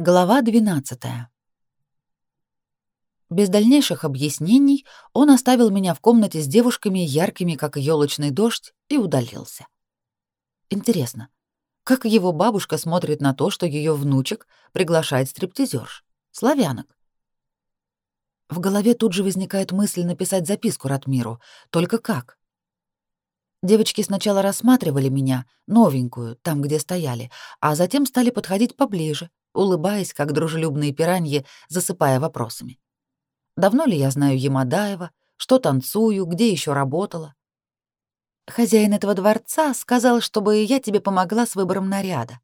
Глава 12. Без дальнейших объяснений он оставил меня в комнате с девушками, яркими, как елочный дождь, и удалился. Интересно, как его бабушка смотрит на то, что ее внучек приглашает стриптизерш, славянок? В голове тут же возникает мысль написать записку Ратмиру, только как? Девочки сначала рассматривали меня, новенькую, там, где стояли, а затем стали подходить поближе — улыбаясь, как дружелюбные пираньи, засыпая вопросами. Давно ли я знаю Ямадаева, что танцую, где еще работала? Хозяин этого дворца сказал, чтобы я тебе помогла с выбором наряда.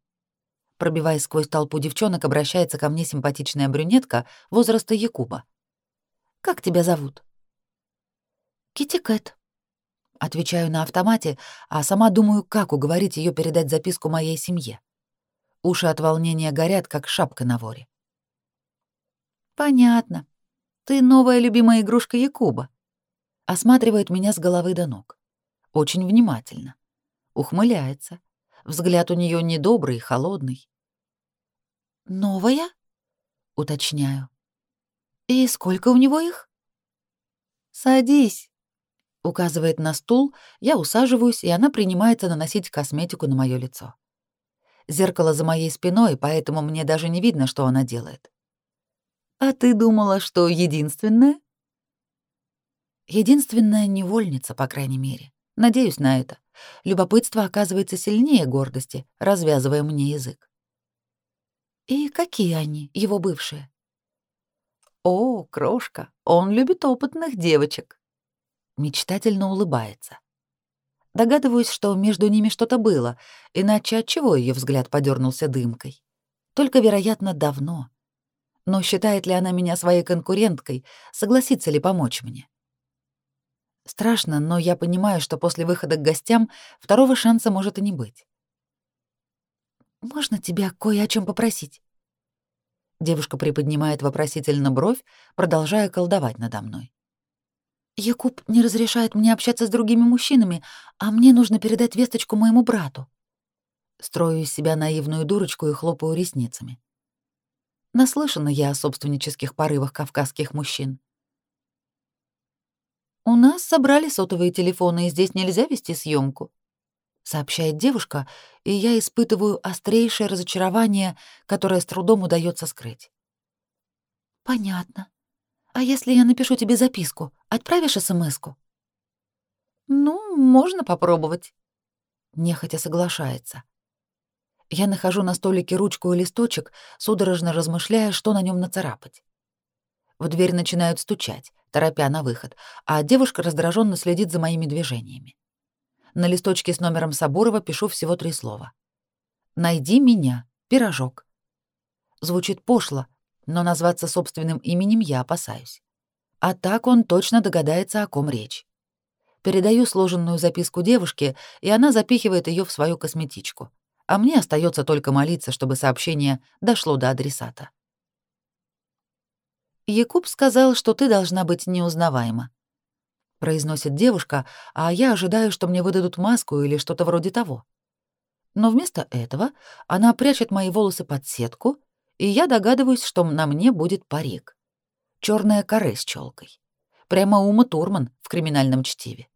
Пробиваясь сквозь толпу девчонок, обращается ко мне симпатичная брюнетка возраста Якуба. «Как тебя зовут?» «Китикет», — отвечаю на автомате, а сама думаю, как уговорить ее передать записку моей семье. Уши от волнения горят, как шапка на воре. «Понятно. Ты новая любимая игрушка Якуба». Осматривает меня с головы до ног. Очень внимательно. Ухмыляется. Взгляд у нее недобрый, холодный. «Новая?» — уточняю. «И сколько у него их?» «Садись», — указывает на стул, я усаживаюсь, и она принимается наносить косметику на мое лицо. Зеркало за моей спиной, поэтому мне даже не видно, что она делает. «А ты думала, что единственная?» «Единственная невольница, по крайней мере. Надеюсь на это. Любопытство оказывается сильнее гордости, развязывая мне язык». «И какие они, его бывшие?» «О, крошка, он любит опытных девочек». Мечтательно улыбается. Догадываюсь, что между ними что-то было, иначе отчего ее взгляд подернулся дымкой? Только, вероятно, давно. Но считает ли она меня своей конкуренткой, согласится ли помочь мне? Страшно, но я понимаю, что после выхода к гостям второго шанса может и не быть. «Можно тебя кое о чем попросить?» Девушка приподнимает вопросительно бровь, продолжая колдовать надо мной. Якуб не разрешает мне общаться с другими мужчинами, а мне нужно передать весточку моему брату. Строю из себя наивную дурочку и хлопаю ресницами. Наслышана я о собственнических порывах кавказских мужчин. «У нас собрали сотовые телефоны, и здесь нельзя вести съемку, сообщает девушка, и я испытываю острейшее разочарование, которое с трудом удается скрыть. «Понятно», а если я напишу тебе записку, отправишь смс-ку? Ну, можно попробовать. Нехотя соглашается. Я нахожу на столике ручку и листочек, судорожно размышляя, что на нем нацарапать. В дверь начинают стучать, торопя на выход, а девушка раздраженно следит за моими движениями. На листочке с номером Сабурова пишу всего три слова. «Найди меня, пирожок». Звучит пошло, но назваться собственным именем я опасаюсь. А так он точно догадается, о ком речь. Передаю сложенную записку девушке, и она запихивает ее в свою косметичку. А мне остается только молиться, чтобы сообщение дошло до адресата. Якуб сказал, что ты должна быть неузнаваема. Произносит девушка, а я ожидаю, что мне выдадут маску или что-то вроде того. Но вместо этого она прячет мои волосы под сетку — и я догадываюсь, что на мне будет парик. Черная коры с челкой. Прямо Ума Турман в криминальном чтиве.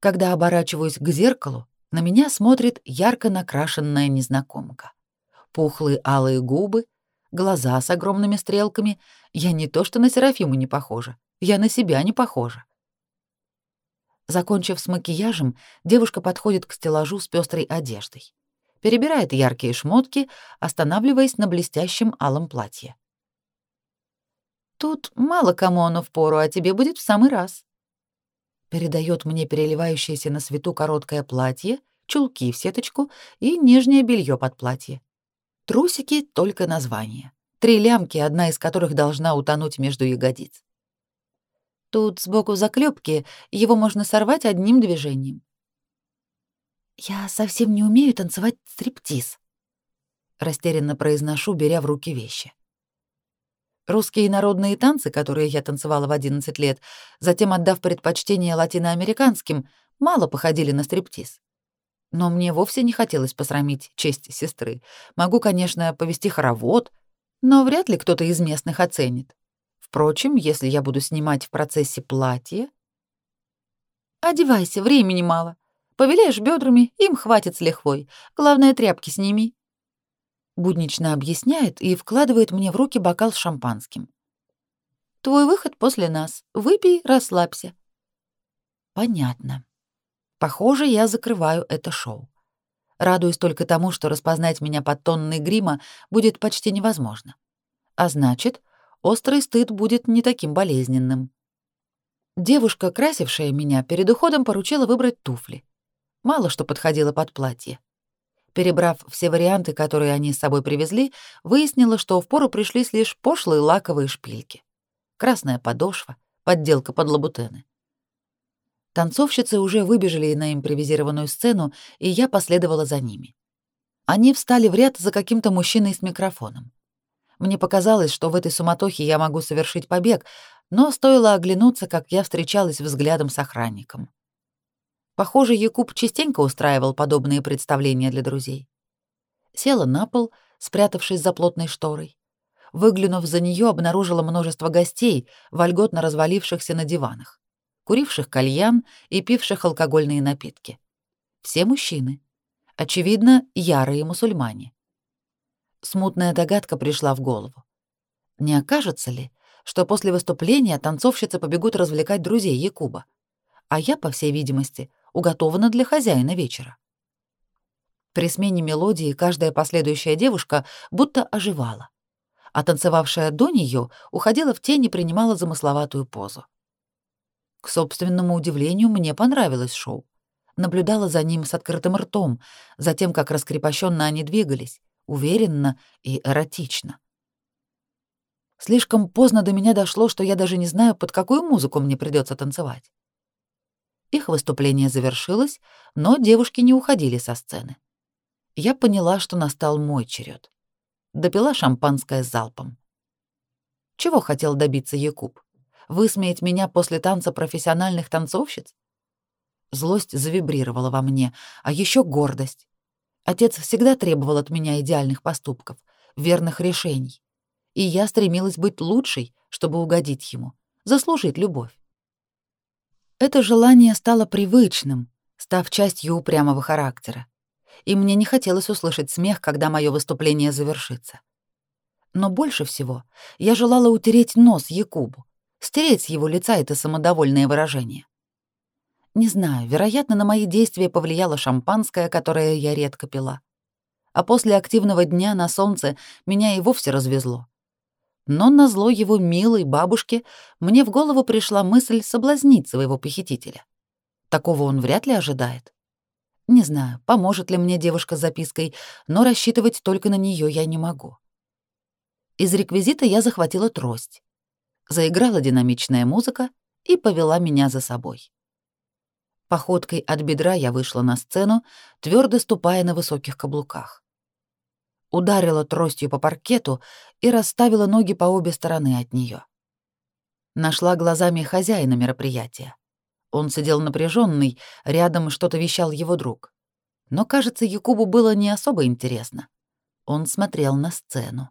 Когда оборачиваюсь к зеркалу, на меня смотрит ярко накрашенная незнакомка. Пухлые алые губы, глаза с огромными стрелками. Я не то что на Серафиму не похожа, я на себя не похожа. Закончив с макияжем, девушка подходит к стеллажу с пестрой одеждой перебирает яркие шмотки, останавливаясь на блестящем алом платье. «Тут мало кому оно впору, а тебе будет в самый раз». Передает мне переливающееся на свету короткое платье, чулки в сеточку и нижнее белье под платье. Трусики — только название. Три лямки, одна из которых должна утонуть между ягодиц. Тут сбоку заклепки, его можно сорвать одним движением. «Я совсем не умею танцевать стриптиз», — растерянно произношу, беря в руки вещи. Русские народные танцы, которые я танцевала в 11 лет, затем отдав предпочтение латиноамериканским, мало походили на стриптиз. Но мне вовсе не хотелось посрамить честь сестры. Могу, конечно, повести хоровод, но вряд ли кто-то из местных оценит. Впрочем, если я буду снимать в процессе платье... «Одевайся, времени мало», Повеляешь бедрами, им хватит с лихвой. Главное, тряпки сними». Буднично объясняет и вкладывает мне в руки бокал с шампанским. «Твой выход после нас. Выпей, расслабься». «Понятно. Похоже, я закрываю это шоу. Радуюсь только тому, что распознать меня под тонной грима будет почти невозможно. А значит, острый стыд будет не таким болезненным». Девушка, красившая меня, перед уходом поручила выбрать туфли — мало что подходило под платье. Перебрав все варианты, которые они с собой привезли, выяснила, что в пору пришлись лишь пошлые лаковые шпильки. Красная подошва, подделка под лабутены. Танцовщицы уже выбежали на импровизированную сцену, и я последовала за ними. Они встали в ряд за каким-то мужчиной с микрофоном. Мне показалось, что в этой суматохе я могу совершить побег, но стоило оглянуться, как я встречалась взглядом с охранником. Похоже, Якуб частенько устраивал подобные представления для друзей. Села на пол, спрятавшись за плотной шторой. Выглянув за нее, обнаружила множество гостей, вольготно развалившихся на диванах, куривших кальян и пивших алкогольные напитки. Все мужчины. Очевидно, ярые мусульмане. Смутная догадка пришла в голову. Не окажется ли, что после выступления танцовщицы побегут развлекать друзей Якуба? А я, по всей видимости, уготована для хозяина вечера. При смене мелодии каждая последующая девушка будто оживала, а танцевавшая до нее уходила в тень и принимала замысловатую позу. К собственному удивлению, мне понравилось шоу. Наблюдала за ним с открытым ртом, за тем, как раскрепощенно они двигались, уверенно и эротично. Слишком поздно до меня дошло, что я даже не знаю, под какую музыку мне придется танцевать. Их выступление завершилось, но девушки не уходили со сцены. Я поняла, что настал мой черед. Допила шампанское залпом. Чего хотел добиться Якуб? Высмеять меня после танца профессиональных танцовщиц? Злость завибрировала во мне, а еще гордость. Отец всегда требовал от меня идеальных поступков, верных решений. И я стремилась быть лучшей, чтобы угодить ему, заслужить любовь. Это желание стало привычным, став частью упрямого характера. И мне не хотелось услышать смех, когда мое выступление завершится. Но больше всего я желала утереть нос Якубу, стереть с его лица это самодовольное выражение. Не знаю, вероятно, на мои действия повлияло шампанское, которое я редко пила. А после активного дня на солнце меня и вовсе развезло. Но на зло его милой бабушке мне в голову пришла мысль соблазнить своего похитителя. Такого он вряд ли ожидает. Не знаю, поможет ли мне девушка с запиской, но рассчитывать только на нее я не могу. Из реквизита я захватила трость. Заиграла динамичная музыка и повела меня за собой. Походкой от бедра я вышла на сцену, твердо ступая на высоких каблуках ударила тростью по паркету и расставила ноги по обе стороны от нее. Нашла глазами хозяина мероприятия. Он сидел напряженный, рядом что-то вещал его друг. Но, кажется, Якубу было не особо интересно. Он смотрел на сцену.